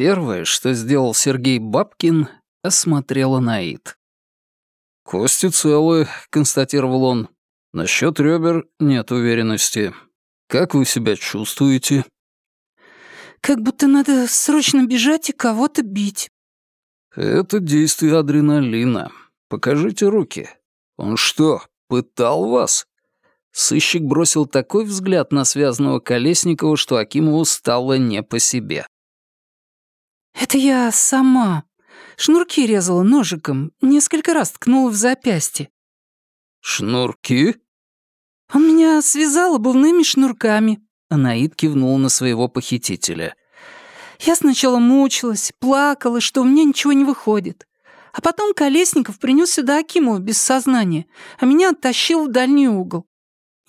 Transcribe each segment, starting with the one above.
Первое, что сделал Сергей Бабкин, осмотрел Анаит. «Кости целы», — констатировал он. «Насчет ребер нет уверенности. Как вы себя чувствуете?» «Как будто надо срочно бежать и кого-то бить». «Это действие адреналина. Покажите руки. Он что, пытал вас?» Сыщик бросил такой взгляд на связанного Колесникова, что Акимову стало не по себе. «Это я сама. Шнурки резала ножиком, несколько раз ткнула в запястье». «Шнурки?» «Он меня связал обувными шнурками», — Анаид кивнула на своего похитителя. «Я сначала мучилась, плакала, что у меня ничего не выходит. А потом Колесников принес сюда Акимова без сознания, а меня оттащил в дальний угол.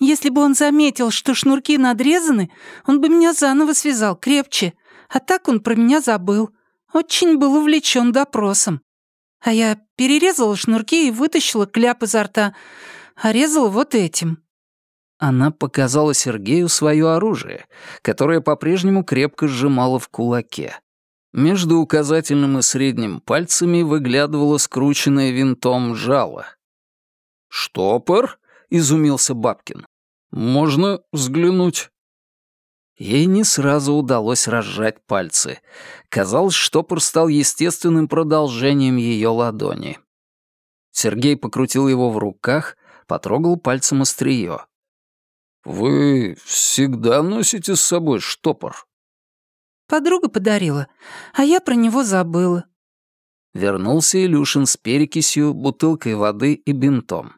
Если бы он заметил, что шнурки надрезаны, он бы меня заново связал крепче, а так он про меня забыл. Очень был увлечен допросом. А я перерезала шнурки и вытащила кляп изо рта, а резала вот этим». Она показала Сергею свое оружие, которое по-прежнему крепко сжимала в кулаке. Между указательным и средним пальцами выглядывало скрученное винтом жало. «Штопор?» — изумился Бабкин. «Можно взглянуть?» Ей не сразу удалось разжать пальцы. Казалось, штопор стал естественным продолжением ее ладони. Сергей покрутил его в руках, потрогал пальцем острие. «Вы всегда носите с собой штопор?» «Подруга подарила, а я про него забыла». Вернулся Илюшин с перекисью, бутылкой воды и бинтом.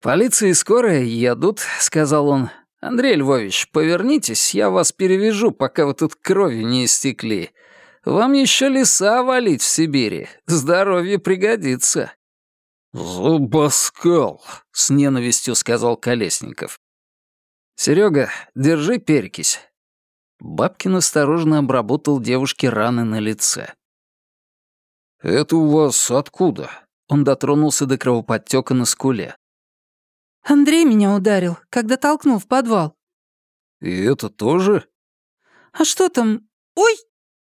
«Полиция и скорая едут», — сказал он. «Андрей Львович, повернитесь, я вас перевяжу, пока вы тут крови не истекли. Вам еще леса валить в Сибири. Здоровье пригодится». «Зубоскал», — с ненавистью сказал Колесников. «Серега, держи перекись». Бабкин осторожно обработал девушке раны на лице. «Это у вас откуда?» Он дотронулся до кровоподтека на скуле. Андрей меня ударил, когда толкнул в подвал». «И это тоже?» «А что там? Ой!»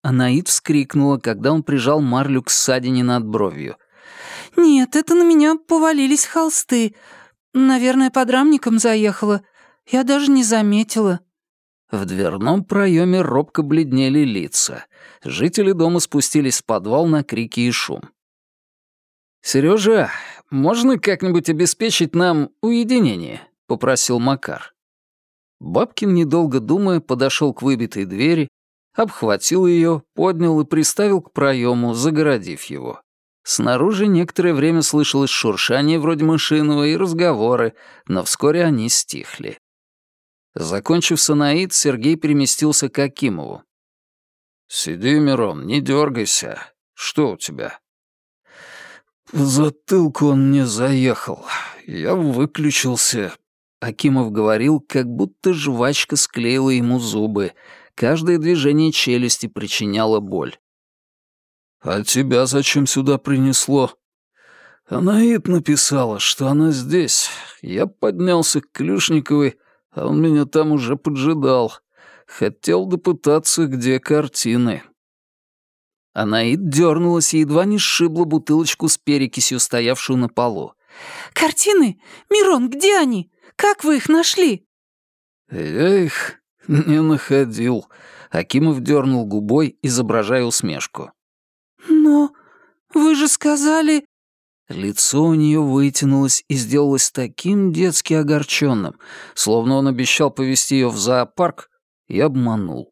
Анаид вскрикнула, когда он прижал марлю к ссадине над бровью. «Нет, это на меня повалились холсты. Наверное, под рамником заехала. Я даже не заметила». В дверном проеме робко бледнели лица. Жители дома спустились в подвал на крики и шум. «Серёжа, можно как-нибудь обеспечить нам уединение?» — попросил Макар. Бабкин, недолго думая, подошел к выбитой двери, обхватил ее, поднял и приставил к проему, загородив его. Снаружи некоторое время слышалось шуршание вроде мышиного и разговоры, но вскоре они стихли. Закончив санаид, Сергей переместился к Акимову. «Сиди, Мирон, не дергайся. Что у тебя?» В затылку он мне заехал. Я выключился. Акимов говорил, как будто жвачка склеила ему зубы. Каждое движение челюсти причиняло боль. «А тебя зачем сюда принесло?» «Анаит написала, что она здесь. Я поднялся к Клюшниковой, а он меня там уже поджидал. Хотел допытаться, где картины». Анаид дернулась и едва не сшибла бутылочку с перекисью, стоявшую на полу. «Картины? Мирон, где они? Как вы их нашли?» «Я их не находил», — Акимов дернул губой, изображая усмешку. «Но вы же сказали...» Лицо у нее вытянулось и сделалось таким детски огорченным, словно он обещал повести ее в зоопарк и обманул.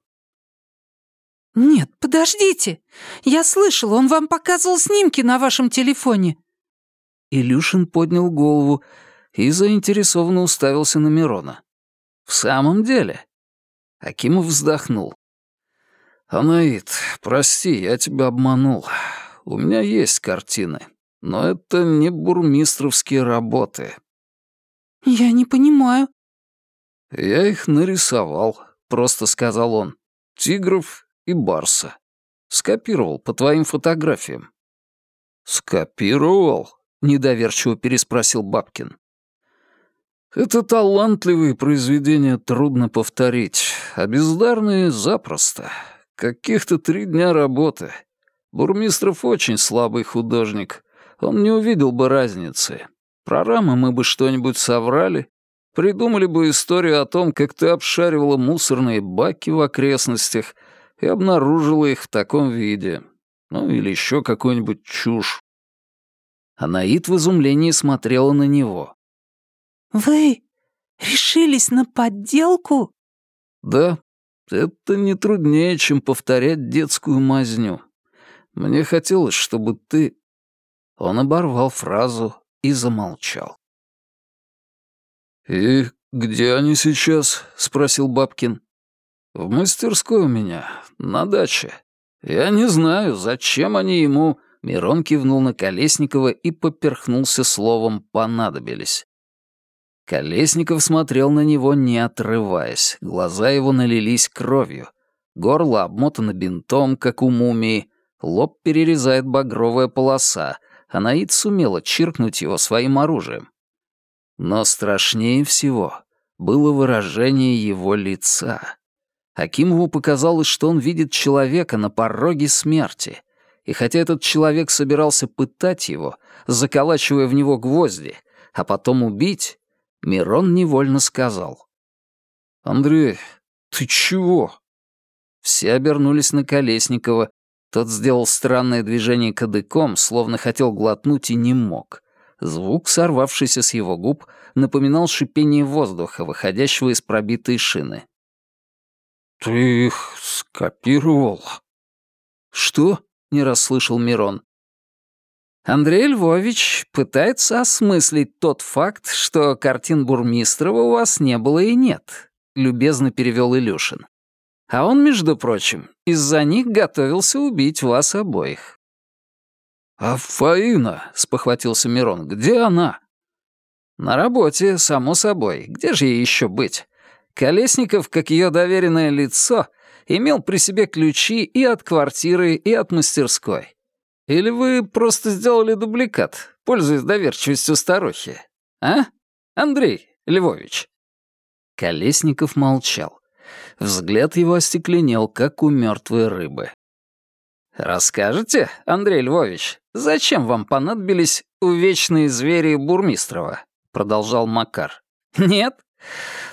«Нет, подождите! Я слышал, он вам показывал снимки на вашем телефоне!» Илюшин поднял голову и заинтересованно уставился на Мирона. «В самом деле?» Акимов вздохнул. «Анаит, прости, я тебя обманул. У меня есть картины, но это не бурмистровские работы». «Я не понимаю». «Я их нарисовал», — просто сказал он. «Тигров и Барса. Скопировал по твоим фотографиям». «Скопировал?» — недоверчиво переспросил Бабкин. «Это талантливые произведения трудно повторить, а бездарные — запросто. каких-то три дня работы. Бурмистров очень слабый художник. Он не увидел бы разницы. Про рамы мы бы что-нибудь соврали, придумали бы историю о том, как ты обшаривала мусорные баки в окрестностях и обнаружила их в таком виде. Ну, или еще какую-нибудь чушь. Анаит в изумлении смотрела на него. «Вы решились на подделку?» «Да, это не труднее, чем повторять детскую мазню. Мне хотелось, чтобы ты...» Он оборвал фразу и замолчал. «И где они сейчас?» — спросил Бабкин. «В мастерской у меня, на даче. Я не знаю, зачем они ему...» Мирон кивнул на Колесникова и поперхнулся словом «понадобились». Колесников смотрел на него, не отрываясь. Глаза его налились кровью. Горло обмотано бинтом, как у мумии. Лоб перерезает багровая полоса. а Наид сумела чиркнуть его своим оружием. Но страшнее всего было выражение его лица. Акимову показалось, что он видит человека на пороге смерти. И хотя этот человек собирался пытать его, заколачивая в него гвозди, а потом убить, Мирон невольно сказал. «Андрей, ты чего?» Все обернулись на Колесникова. Тот сделал странное движение кадыком, словно хотел глотнуть и не мог. Звук, сорвавшийся с его губ, напоминал шипение воздуха, выходящего из пробитой шины. «Ты их скопировал?» «Что?» — не расслышал Мирон. Андрей Львович пытается осмыслить тот факт, что картин Бурмистрова у вас не было и нет, любезно перевел Илюшин. А он, между прочим, из-за них готовился убить вас обоих. «А Фаина?» — спохватился Мирон. «Где она?» «На работе, само собой. Где же ей еще быть? Колесников, как ее доверенное лицо, имел при себе ключи и от квартиры, и от мастерской. Или вы просто сделали дубликат, пользуясь доверчивостью старухи? А? Андрей Львович?» Колесников молчал. Взгляд его остекленел, как у мертвой рыбы. «Расскажете, Андрей Львович, зачем вам понадобились увечные звери Бурмистрова?» — продолжал Макар. «Нет?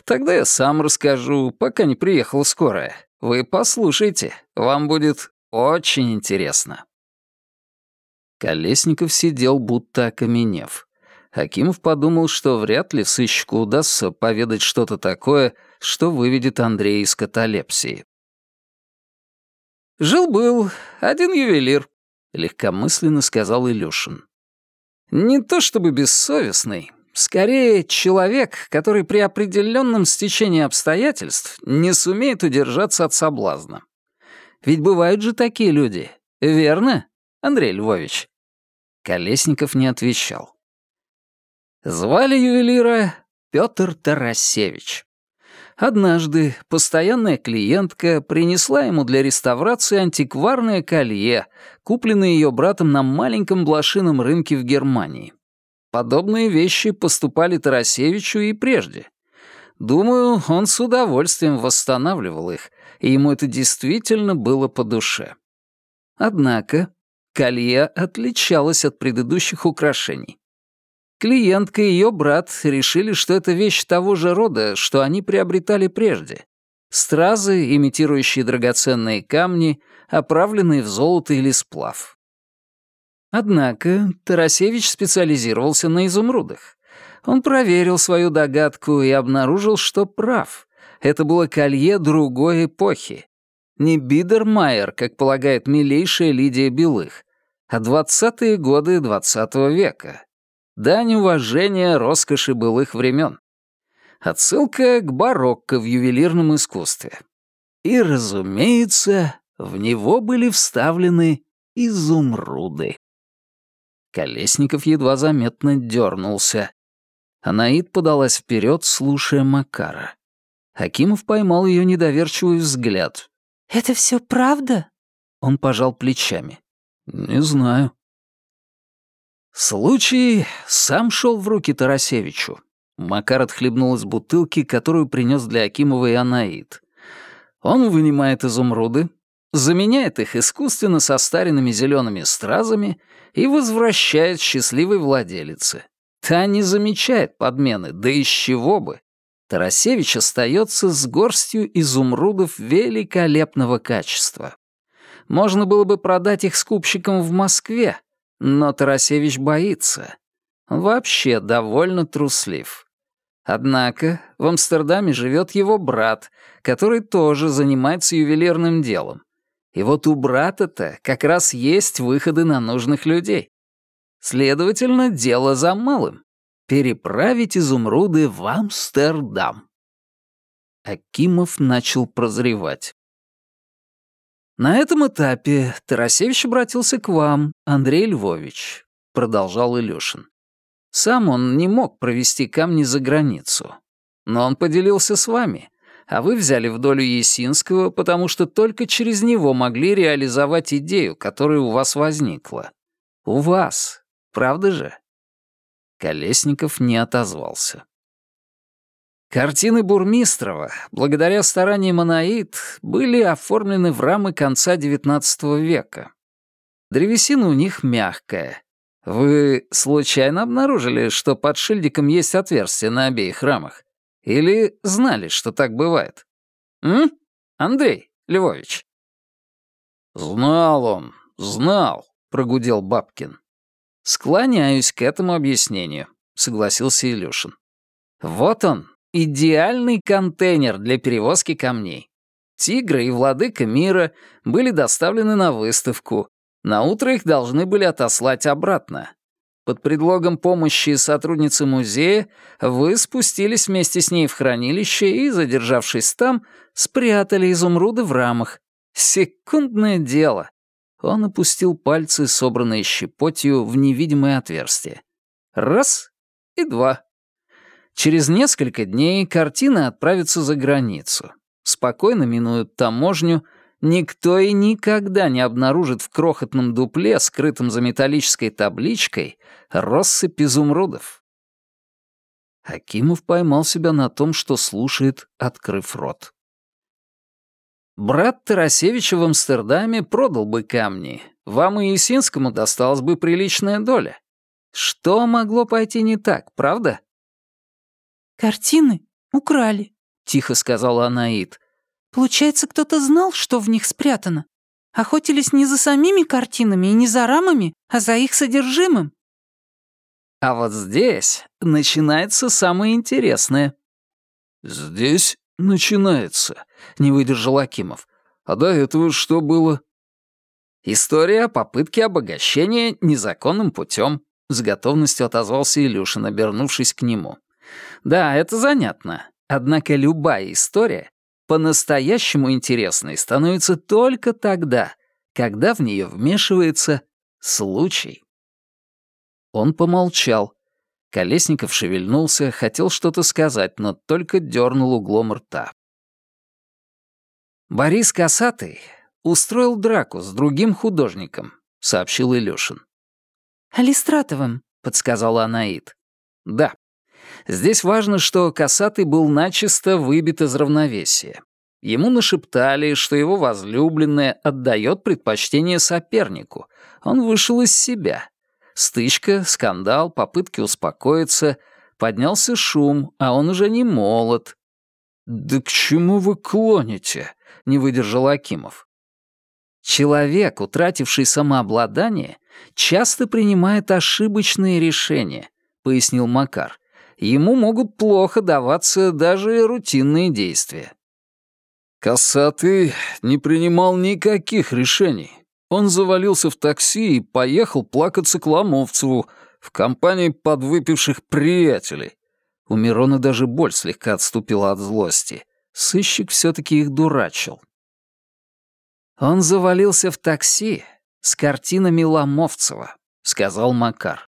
Тогда я сам расскажу, пока не приехала скорая. Вы послушайте, вам будет очень интересно». Колесников сидел, будто окаменев. Акимов подумал, что вряд ли сыщику удастся поведать что-то такое, что выведет Андрея из каталепсии. «Жил-был один ювелир», — легкомысленно сказал Илюшин. «Не то чтобы бессовестный, скорее человек, который при определенном стечении обстоятельств не сумеет удержаться от соблазна. Ведь бывают же такие люди, верно, Андрей Львович?» Колесников не отвечал. Звали ювелира Петр Тарасевич. Однажды постоянная клиентка принесла ему для реставрации антикварное колье, купленное ее братом на маленьком блошином рынке в Германии. Подобные вещи поступали Тарасевичу и прежде. Думаю, он с удовольствием восстанавливал их, и ему это действительно было по душе. Однако колье отличалось от предыдущих украшений. Клиентка и ее брат решили, что это вещь того же рода, что они приобретали прежде. Стразы, имитирующие драгоценные камни, оправленные в золото или сплав. Однако Тарасевич специализировался на изумрудах. Он проверил свою догадку и обнаружил, что прав. Это было колье другой эпохи. Не Бидермайер, как полагает милейшая Лидия Белых, а двадцатые годы двадцатого века. Дань уважения роскоши былых времен. Отсылка к барокко в ювелирном искусстве. И, разумеется, в него были вставлены изумруды. Колесников едва заметно дернулся. Анаид подалась вперед, слушая Макара. Акимов поймал ее недоверчивый взгляд. «Это все правда?» Он пожал плечами. «Не знаю». Случай сам шел в руки Тарасевичу. Макар отхлебнул из бутылки, которую принес для Акимова и Анаид. Он вынимает изумруды, заменяет их искусственно состаренными зелеными стразами и возвращает счастливой владелице. Та не замечает подмены, да из чего бы. Тарасевич остается с горстью изумрудов великолепного качества. Можно было бы продать их скупщикам в Москве, но Тарасевич боится. Он вообще довольно труслив. Однако в Амстердаме живет его брат, который тоже занимается ювелирным делом. И вот у брата-то как раз есть выходы на нужных людей. Следовательно, дело за малым — переправить изумруды в Амстердам. Акимов начал прозревать. «На этом этапе Тарасевич обратился к вам, Андрей Львович», — продолжал Илюшин. Сам он не мог провести камни за границу. Но он поделился с вами, а вы взяли в долю Есинского, потому что только через него могли реализовать идею, которая у вас возникла. У вас, правда же?» Колесников не отозвался. Картины Бурмистрова, благодаря стараниям Анаид, были оформлены в рамы конца XIX века. Древесина у них мягкая, вы случайно обнаружили, что под шильдиком есть отверстие на обеих рамах? Или знали, что так бывает? М? Андрей Львович?» «Знал он, знал», — прогудел Бабкин. «Склоняюсь к этому объяснению», — согласился Илюшин. «Вот он, идеальный контейнер для перевозки камней. Тигры и владыка мира были доставлены на выставку, на утро их должны были отослать обратно. Под предлогом помощи сотрудницы музея вы спустились вместе с ней в хранилище и, задержавшись там, спрятали изумруды в рамах. Секундное дело. Он опустил пальцы, собранные щепотью, в невидимое отверстие. Раз и два. Через несколько дней картины отправятся за границу. Спокойно минуют таможню — никто и никогда не обнаружит в крохотном дупле, скрытом за металлической табличкой, россыпь изумрудов. Акимов поймал себя на том, что слушает, открыв рот. Брат Тарасевича в Амстердаме продал бы камни. Вам и Есинскому досталась бы приличная доля. Что могло пойти не так, правда? «Картины украли», — тихо сказала Анаит. Получается, кто-то знал, что в них спрятано. Охотились не за самими картинами и не за рамами, а за их содержимым. А вот здесь начинается самое интересное. «Здесь начинается», — не выдержал Акимов. «А до этого что было?» «История о попытке обогащения незаконным путем», — с готовностью отозвался Илюшин, обернувшись к нему. «Да, это занятно. Однако любая история по-настоящему интересной становится только тогда, когда в нее вмешивается случай. Он помолчал. Колесников шевельнулся, хотел что-то сказать, но только дернул углом рта. «Борис Косатый устроил драку с другим художником», — сообщил Илюшин. «Алистратовым», — подсказала Анаит. «Да, Здесь важно, что Касатый был начисто выбит из равновесия. Ему нашептали, что его возлюбленная отдает предпочтение сопернику. Он вышел из себя. Стычка, скандал, попытки успокоиться. Поднялся шум, а он уже не молод. «Да к чему вы клоните?» — не выдержал Акимов. Человек, утративший самообладание, часто принимает ошибочные решения, пояснил Макар ему могут плохо даваться даже рутинные действия. Косатый не принимал никаких решений. Он завалился в такси и поехал плакаться к Ломовцеву в компании подвыпивших приятелей. У Мирона даже боль слегка отступила от злости. Сыщик все-таки их дурачил. «Он завалился в такси с картинами Ломовцева», — сказал Макар.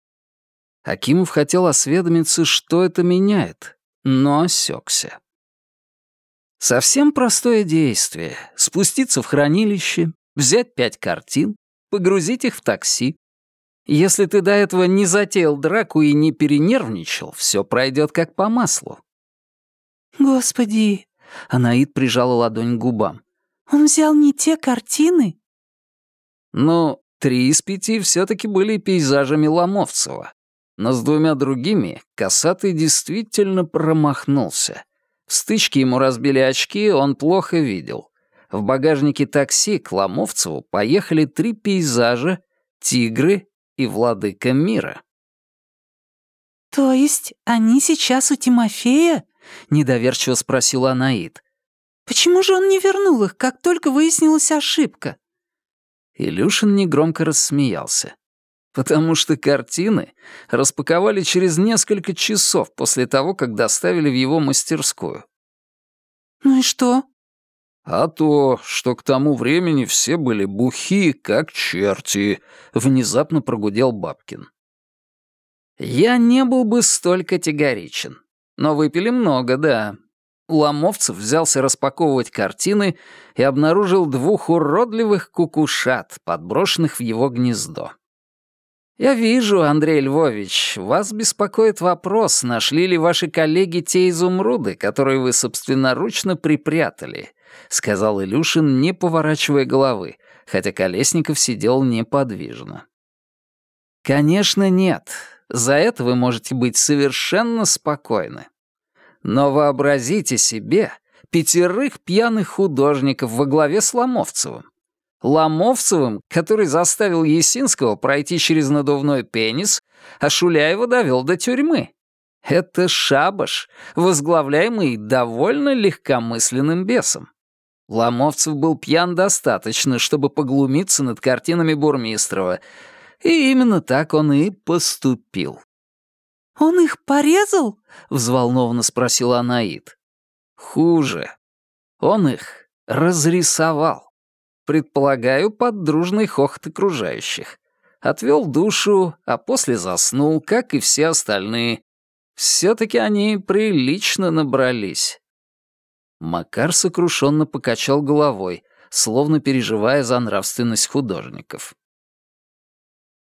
Акимов хотел осведомиться, что это меняет, но осекся. Совсем простое действие — спуститься в хранилище, взять пять картин, погрузить их в такси. Если ты до этого не затеял драку и не перенервничал, все пройдет как по маслу. «Господи!» — Анаид прижала ладонь к губам. Он взял не те картины? Ну, три из пяти все-таки были пейзажами Ломовцева. Но с двумя другими Касатый действительно промахнулся. В стычке ему разбили очки, он плохо видел. В багажнике такси к Ломовцеву поехали три пейзажа, тигры и владыка мира. «То есть они сейчас у Тимофея?» — недоверчиво спросила Анаит. «Почему же он не вернул их, как только выяснилась ошибка?» Илюшин негромко рассмеялся. Потому что картины распаковали через несколько часов после того, как доставили в его мастерскую. «Ну и что?» «А то, что к тому времени все были бухи, как черти», — внезапно прогудел Бабкин. Я не был бы столь категоричен. Но выпили много, да. Ломовцев взялся распаковывать картины и обнаружил двух уродливых кукушат, подброшенных в его гнездо. «Я вижу, Андрей Львович, вас беспокоит вопрос, нашли ли ваши коллеги те изумруды, которые вы собственноручно припрятали», — сказал Илюшин, не поворачивая головы, хотя Колесников сидел неподвижно. «Конечно, нет. За это вы можете быть совершенно спокойны. Но вообразите себе пятерых пьяных художников во главе с Ломовцевым. Ломовцевым, который заставил Есинского пройти через надувной пенис, а Шуляева довел до тюрьмы. Это шабаш, возглавляемый довольно легкомысленным бесом. Ломовцев был пьян достаточно, чтобы поглумиться над картинами Бурмистрова, и именно так он и поступил. «Он их порезал?» — взволнованно спросила Анаит. «Хуже. Он их разрисовал. Предполагаю, под дружный хохот окружающих. Отвел душу, а после заснул, как и все остальные. Все-таки они прилично набрались». Макар сокрушенно покачал головой, словно переживая за нравственность художников.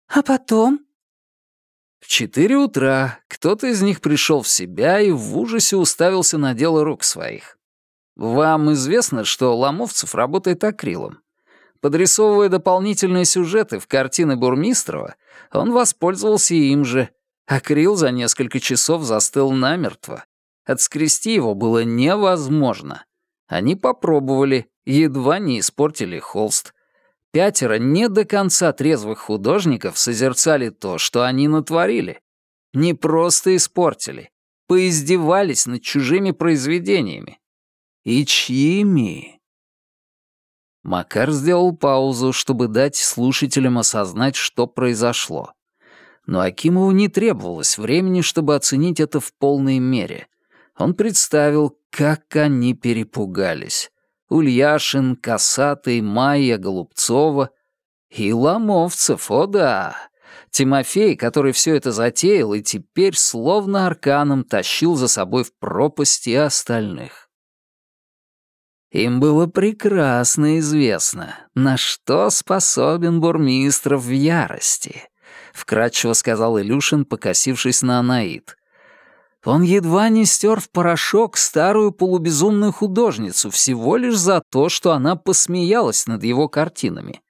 «А потом?» В четыре утра кто-то из них пришел в себя и в ужасе уставился на дело рук своих. Вам известно, что Ломовцев работает акрилом. Подрисовывая дополнительные сюжеты в картины Бурмистрова, он воспользовался им же. Акрил за несколько часов застыл намертво. Отскрести его было невозможно. Они попробовали, едва не испортили холст. Пятеро не до конца трезвых художников созерцали то, что они натворили. Не просто испортили, поиздевались над чужими произведениями. И чьими? Макар сделал паузу, чтобы дать слушателям осознать, что произошло. Но Акимову не требовалось времени, чтобы оценить это в полной мере. Он представил, как они перепугались. Ульяшин, Косатый, Майя, Голубцова и Ломовцев, о да. Тимофей, который все это затеял и теперь словно арканом тащил за собой в пропасть остальных. Им было прекрасно известно, на что способен бурмистров в ярости, вкратчиво сказал Илюшин, покосившись на Анаит. Он едва не стер в порошок старую полубезумную художницу всего лишь за то, что она посмеялась над его картинами.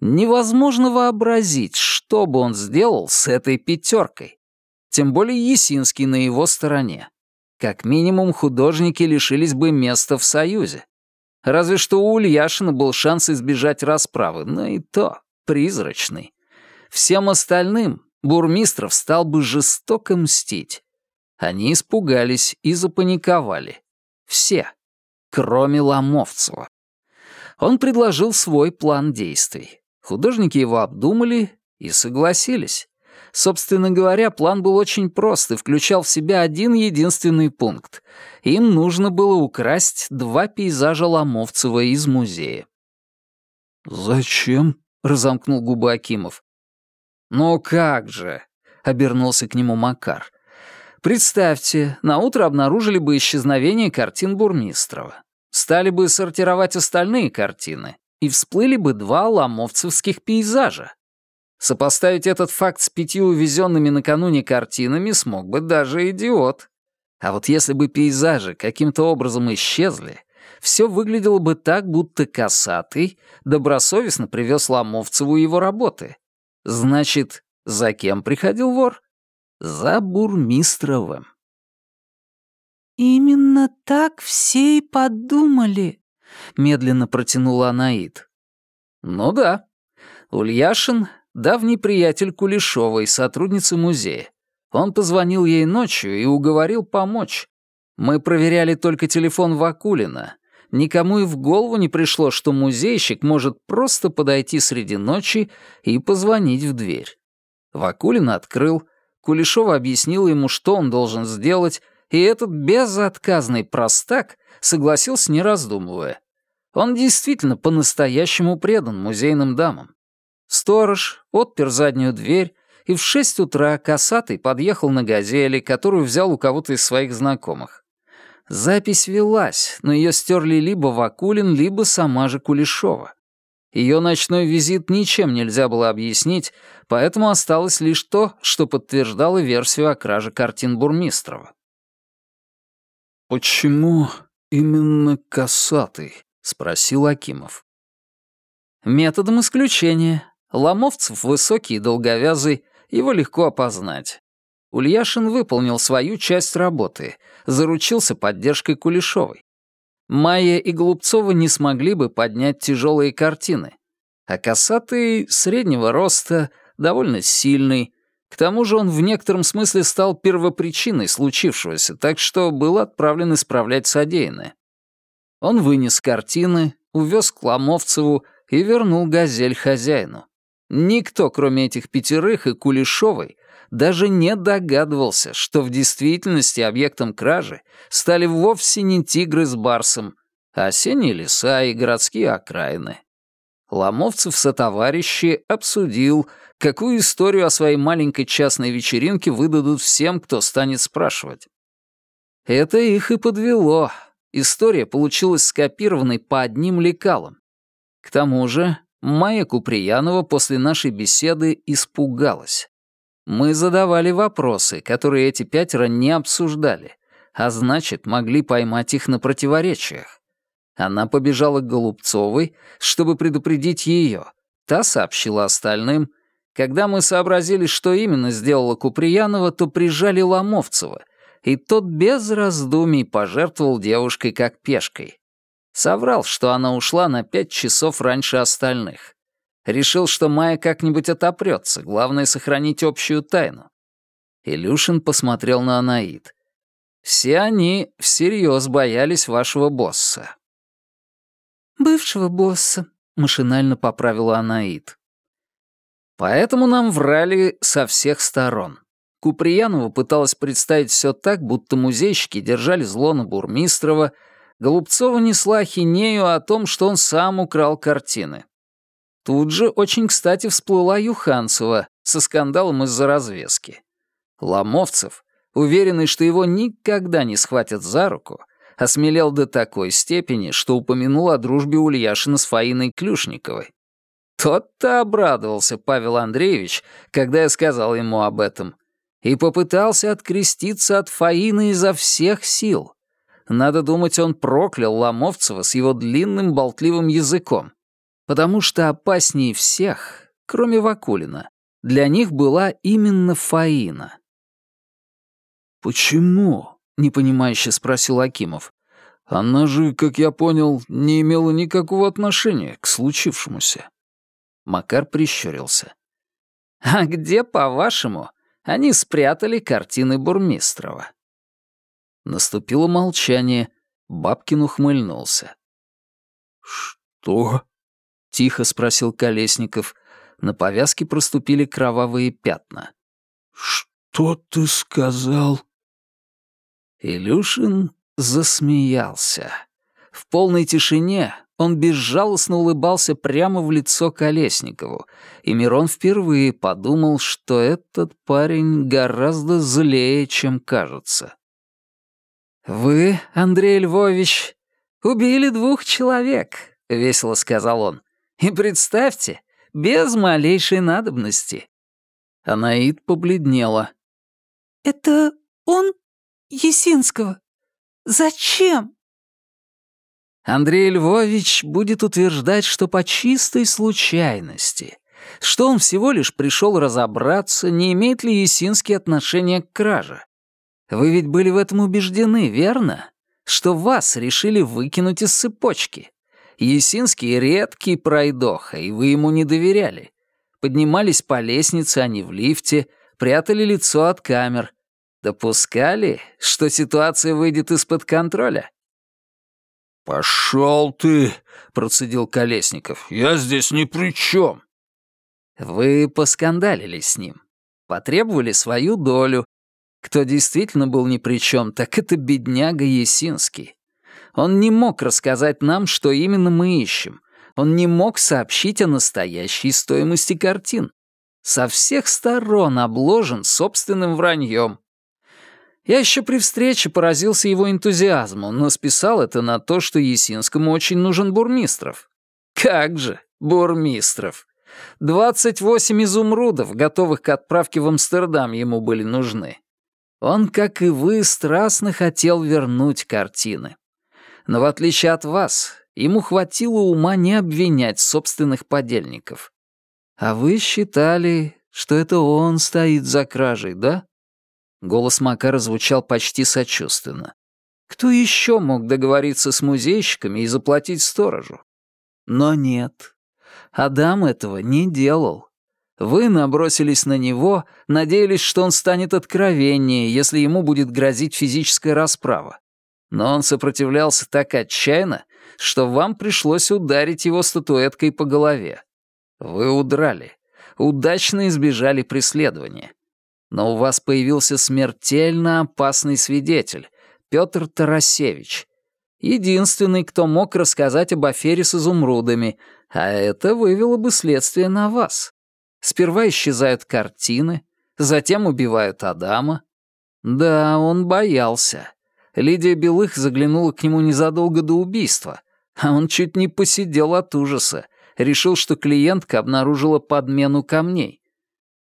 Невозможно вообразить, что бы он сделал с этой пятеркой. Тем более Есинский на его стороне. Как минимум, художники лишились бы места в Союзе. Разве что у Ульяшина был шанс избежать расправы, но и то призрачный. Всем остальным Бурмистров стал бы жестоко мстить. Они испугались и запаниковали. Все, кроме Ломовцева. Он предложил свой план действий. Художники его обдумали и согласились. Собственно говоря, план был очень прост и включал в себя один единственный пункт. Им нужно было украсть два пейзажа Ломовцева из музея. «Зачем?» — разомкнул губы Акимов. «Ну как же!» — обернулся к нему Макар. Представьте, на утро обнаружили бы исчезновение картин Бурмистрова. Стали бы сортировать остальные картины, и всплыли бы два ломовцевских пейзажа. Сопоставить этот факт с пятью увезенными накануне картинами смог бы даже идиот. А вот если бы пейзажи каким-то образом исчезли, все выглядело бы так, будто косатый добросовестно привез Ломовцеву его работы. Значит, за кем приходил вор? За Бурмистровым. «Именно так все и подумали», — медленно протянула Анаид. «Ну да. Ульяшин — давний приятель Кулешовой, сотрудницы музея. Он позвонил ей ночью и уговорил помочь. Мы проверяли только телефон Вакулина. Никому и в голову не пришло, что музейщик может просто подойти среди ночи и позвонить в дверь. Вакулин открыл, Кулешова объяснила ему, что он должен сделать, и этот безотказный простак согласился, не раздумывая. Он действительно по-настоящему предан музейным дамам. Сторож отпер заднюю дверь, и в шесть утра Косатый подъехал на «Газели», которую взял у кого-то из своих знакомых. Запись велась, но ее стерли либо Вакулин, либо сама же Кулешова. Ее ночной визит ничем нельзя было объяснить, поэтому осталось лишь то, что подтверждало версию о краже картин Бурмистрова. «Почему именно косатый?» — спросил Акимов. «Методом исключения. Ломовцев высокий и долговязый, его легко опознать. Ульяшин выполнил свою часть работы, заручился поддержкой Кулешовой. Майя и Голубцова не смогли бы поднять тяжелые картины, а Косатый среднего роста, довольно сильный, к тому же он в некотором смысле стал первопричиной случившегося, так что был отправлен исправлять содеянное. Он вынес картины, увез к Ломовцеву и вернул «Газель» хозяину. Никто, кроме этих пятерых и Кулешовой, даже не догадывался, что в действительности объектом кражи стали вовсе не тигры с барсом, а осенние леса и городские окраины. Ломовцев со товарищи обсудил, какую историю о своей маленькой частной вечеринке выдадут всем, кто станет спрашивать. Это их и подвело. История получилась скопированной по одним лекалам. К тому же Майя Куприянова после нашей беседы испугалась. Мы задавали вопросы, которые эти пятеро не обсуждали, а значит, могли поймать их на противоречиях. Она побежала к Голубцовой, чтобы предупредить ее. Та сообщила остальным. Когда мы сообразили, что именно сделала Куприянова, то прижали Ломовцева, и тот без раздумий пожертвовал девушкой как пешкой. Соврал, что она ушла на пять часов раньше остальных. Решил, что Майя как-нибудь отопрется, главное — сохранить общую тайну. Илюшин посмотрел на Анаид. «Все они всерьез боялись вашего босса». «Бывшего босса», — машинально поправила Анаид. «Поэтому нам врали со всех сторон. Куприянова пыталась представить все так, будто музейщики держали зло на Бурмистрова, Голубцова несла ахинею о том, что он сам украл картины. Тут же очень кстати всплыла Юханцева со скандалом из-за развески. Ломовцев, уверенный, что его никогда не схватят за руку, осмелел до такой степени, что упомянул о дружбе Ульяшина с Фаиной Клюшниковой. Тот-то обрадовался Павел Андреевич, когда я сказал ему об этом, и попытался откреститься от Фаины изо всех сил. Надо думать, он проклял Ломовцева с его длинным болтливым языком потому что опаснее всех, кроме Вакулина, для них была именно Фаина. «Почему?» — непонимающе спросил Акимов. «Она же, как я понял, не имела никакого отношения к случившемуся». Макар прищурился. «А где, по-вашему, они спрятали картины Бурмистрова?» Наступило молчание. Бабкин ухмыльнулся. «Что?» — тихо спросил Колесников. На повязке проступили кровавые пятна. «Что ты сказал?» Илюшин засмеялся. В полной тишине он безжалостно улыбался прямо в лицо Колесникову, и Мирон впервые подумал, что этот парень гораздо злее, чем кажется. «Вы, Андрей Львович, убили двух человек», — весело сказал он. И представьте, без малейшей надобности. Анаид побледнела. «Это он Есинского? Зачем?» Андрей Львович будет утверждать, что по чистой случайности, что он всего лишь пришел разобраться, не имеет ли Есинский отношение к краже. Вы ведь были в этом убеждены, верно? Что вас решили выкинуть из цепочки. Есинский редкий пройдоха, и вы ему не доверяли. Поднимались по лестнице, а не в лифте, прятали лицо от камер. Допускали, что ситуация выйдет из-под контроля? «Пошел ты!» — процедил Колесников. «Я здесь ни при чем!» Вы поскандалили с ним, потребовали свою долю. Кто действительно был ни при чем, так это бедняга Есинский. Он не мог рассказать нам, что именно мы ищем. Он не мог сообщить о настоящей стоимости картин. Со всех сторон обложен собственным враньем. Я еще при встрече поразился его энтузиазму, но списал это на то, что Есинскому очень нужен Бурмистров. Как же, Бурмистров! 28 изумрудов, готовых к отправке в Амстердам, ему были нужны. Он, как и вы, страстно хотел вернуть картины. Но в отличие от вас, ему хватило ума не обвинять собственных подельников. А вы считали, что это он стоит за кражей, да? Голос Макара звучал почти сочувственно. Кто еще мог договориться с музейщиками и заплатить сторожу? Но нет, Адам этого не делал. Вы набросились на него, надеялись, что он станет откровеннее, если ему будет грозить физическая расправа. Но он сопротивлялся так отчаянно, что вам пришлось ударить его статуэткой по голове. Вы удрали, удачно избежали преследования. Но у вас появился смертельно опасный свидетель, Петр Тарасевич. Единственный, кто мог рассказать об афере с изумрудами, а это вывело бы следствие на вас. Сперва исчезают картины, затем убивают Адама. Да, он боялся. Лидия Белых заглянула к нему незадолго до убийства, а он чуть не посидел от ужаса, решил, что клиентка обнаружила подмену камней.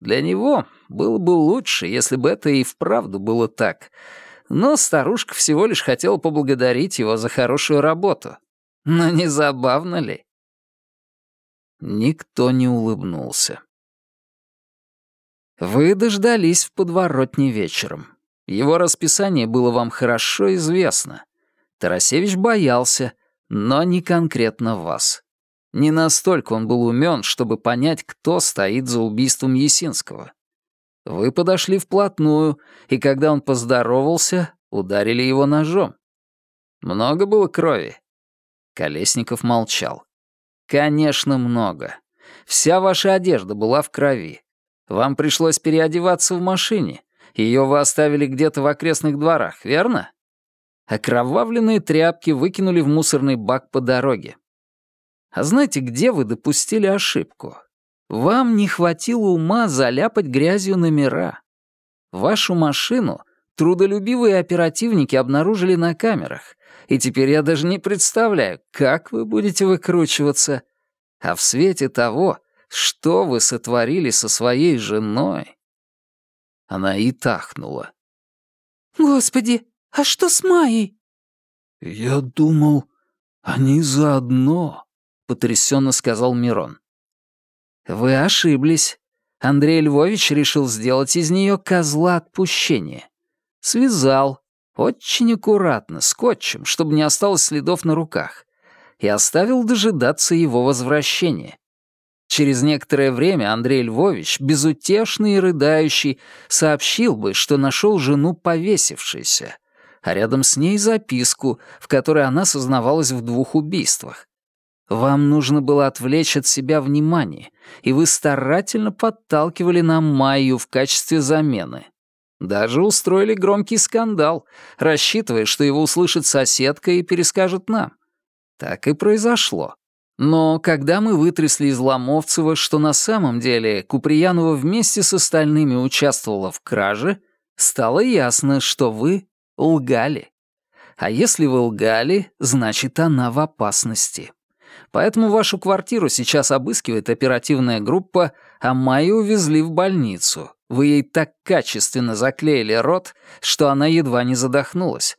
Для него было бы лучше, если бы это и вправду было так. Но старушка всего лишь хотела поблагодарить его за хорошую работу. Но не забавно ли? Никто не улыбнулся. Вы дождались в подворотне вечером. Его расписание было вам хорошо известно. Тарасевич боялся, но не конкретно вас. Не настолько он был умен, чтобы понять, кто стоит за убийством Есинского. Вы подошли вплотную, и когда он поздоровался, ударили его ножом. Много было крови. Колесников молчал. «Конечно, много. Вся ваша одежда была в крови. Вам пришлось переодеваться в машине. Ее вы оставили где-то в окрестных дворах, верно? Окровавленные тряпки выкинули в мусорный бак по дороге. А знаете, где вы допустили ошибку? Вам не хватило ума заляпать грязью номера. Вашу машину трудолюбивые оперативники обнаружили на камерах, и теперь я даже не представляю, как вы будете выкручиваться. А в свете того, что вы сотворили со своей женой...» Она и тахнула. «Господи, а что с Майей?» «Я думал, они заодно», — потрясенно сказал Мирон. «Вы ошиблись. Андрей Львович решил сделать из нее козла отпущения. Связал, очень аккуратно, скотчем, чтобы не осталось следов на руках, и оставил дожидаться его возвращения. Через некоторое время Андрей Львович, безутешный и рыдающий, сообщил бы, что нашел жену повесившейся, а рядом с ней записку, в которой она сознавалась в двух убийствах. Вам нужно было отвлечь от себя внимание, и вы старательно подталкивали нам Майю в качестве замены. Даже устроили громкий скандал, рассчитывая, что его услышит соседка и перескажет нам. Так и произошло. Но когда мы вытрясли из Ломовцева, что на самом деле Куприянова вместе с остальными участвовала в краже, стало ясно, что вы лгали. А если вы лгали, значит, она в опасности. Поэтому вашу квартиру сейчас обыскивает оперативная группа, а Майю увезли в больницу. Вы ей так качественно заклеили рот, что она едва не задохнулась.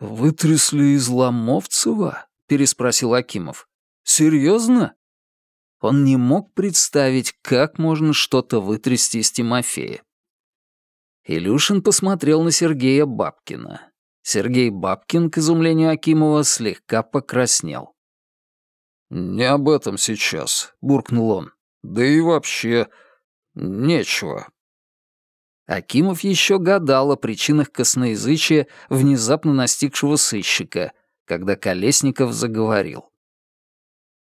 «Вытрясли из Ломовцева?» — переспросил Акимов. «Серьезно?» Он не мог представить, как можно что-то вытрясти из Тимофея. Илюшин посмотрел на Сергея Бабкина. Сергей Бабкин, к изумлению Акимова, слегка покраснел. «Не об этом сейчас», — буркнул он. «Да и вообще, нечего». Акимов еще гадал о причинах косноязычия, внезапно настигшего сыщика, когда Колесников заговорил.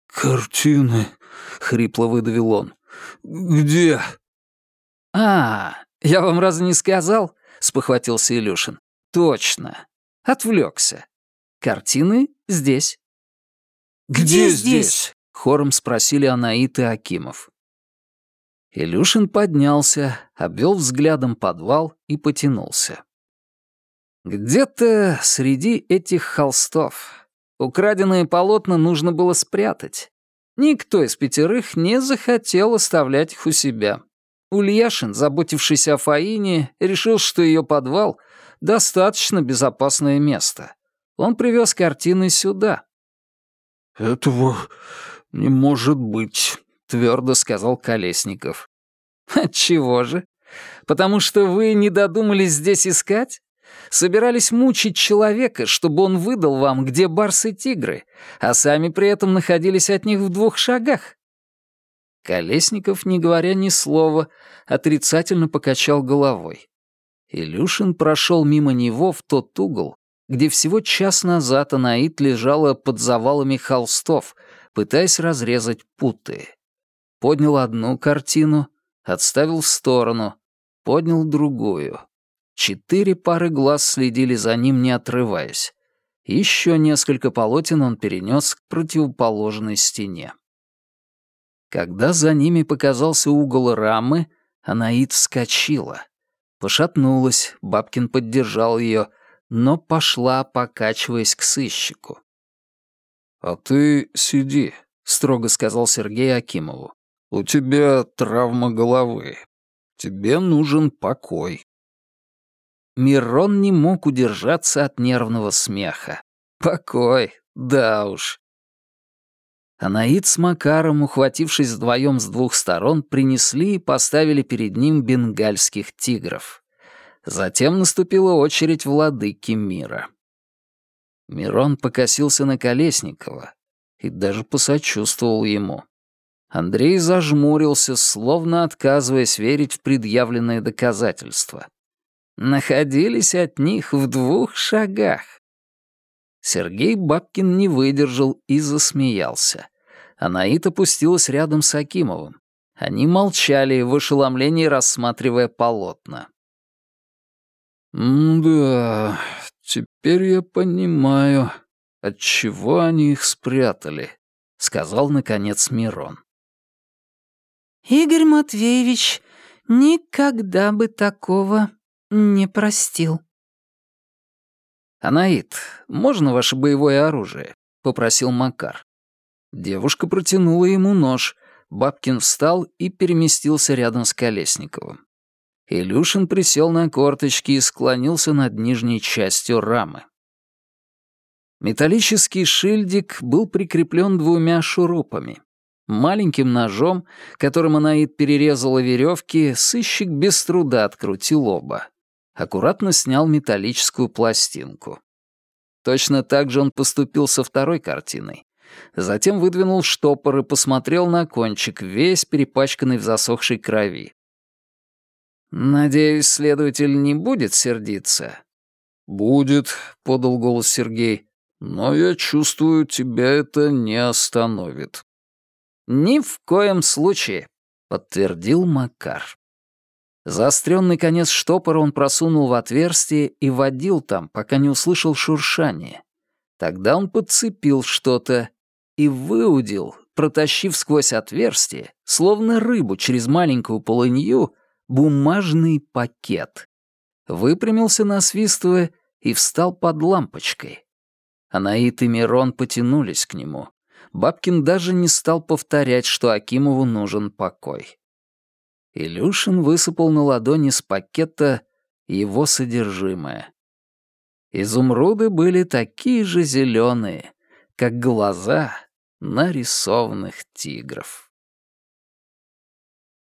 «Картины», — хрипло выдавил он. «Где?» «А, я вам разве не сказал?» — спохватился Илюшин. «Точно. Отвлекся. Картины здесь». «Где, Где здесь?» — хором спросили Анаит и Акимов. Илюшин поднялся, обвел взглядом подвал и потянулся. Где-то среди этих холстов украденные полотна нужно было спрятать. Никто из пятерых не захотел оставлять их у себя. Ульяшин, заботившийся о Фаине, решил, что ее подвал — достаточно безопасное место. Он привез картины сюда. «Этого не может быть», — твердо сказал Колесников. «Отчего же? Потому что вы не додумались здесь искать? Собирались мучить человека, чтобы он выдал вам, где барсы-тигры, а сами при этом находились от них в двух шагах?» Колесников, не говоря ни слова, отрицательно покачал головой. Илюшин прошел мимо него в тот угол, где всего час назад Анаит лежала под завалами холстов, пытаясь разрезать путы. Поднял одну картину, отставил в сторону, поднял другую. Четыре пары глаз следили за ним, не отрываясь. Еще несколько полотен он перенес к противоположной стене. Когда за ними показался угол рамы, Анаит вскочила. Пошатнулась, Бабкин поддержал ее, но пошла, покачиваясь к сыщику. «А ты сиди», — строго сказал Сергей Акимову. «У тебя травма головы. Тебе нужен покой». Мирон не мог удержаться от нервного смеха. «Покой, да уж. Анаид с Макаром, ухватившись вдвоем с двух сторон, принесли и поставили перед ним бенгальских тигров. Затем наступила очередь владыки мира. Мирон покосился на Колесникова и даже посочувствовал ему. Андрей зажмурился, словно отказываясь верить в предъявленные доказательства. Находились от них в двух шагах. Сергей Бабкин не выдержал и засмеялся. Анаит опустилась рядом с Акимовым. Они молчали, в ошеломлении рассматривая полотна. «Да, теперь я понимаю, отчего они их спрятали», — сказал, наконец, Мирон. «Игорь Матвеевич никогда бы такого не простил». «Анаит, можно ваше боевое оружие?» — попросил Макар. Девушка протянула ему нож. Бабкин встал и переместился рядом с Колесниковым. Илюшин присел на корточки и склонился над нижней частью рамы. Металлический шильдик был прикреплен двумя шурупами. Маленьким ножом, которым Анаид перерезала веревки, сыщик без труда открутил оба. Аккуратно снял металлическую пластинку. Точно так же он поступил со второй картиной. Затем выдвинул штопор и посмотрел на кончик, весь перепачканный в засохшей крови. «Надеюсь, следователь не будет сердиться?» «Будет», — подал голос Сергей. «Но я чувствую, тебя это не остановит». «Ни в коем случае», — подтвердил Макар. Заостренный конец штопора он просунул в отверстие и водил там, пока не услышал шуршание. Тогда он подцепил что-то и выудил, протащив сквозь отверстие, словно рыбу через маленькую полынью, бумажный пакет. Выпрямился, насвистывая, и встал под лампочкой. Анаит и Мирон потянулись к нему. Бабкин даже не стал повторять, что Акимову нужен покой. Илюшин высыпал на ладони с пакета его содержимое. Изумруды были такие же зеленые, как глаза нарисованных тигров.